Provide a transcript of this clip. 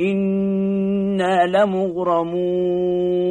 إنا لمغرمون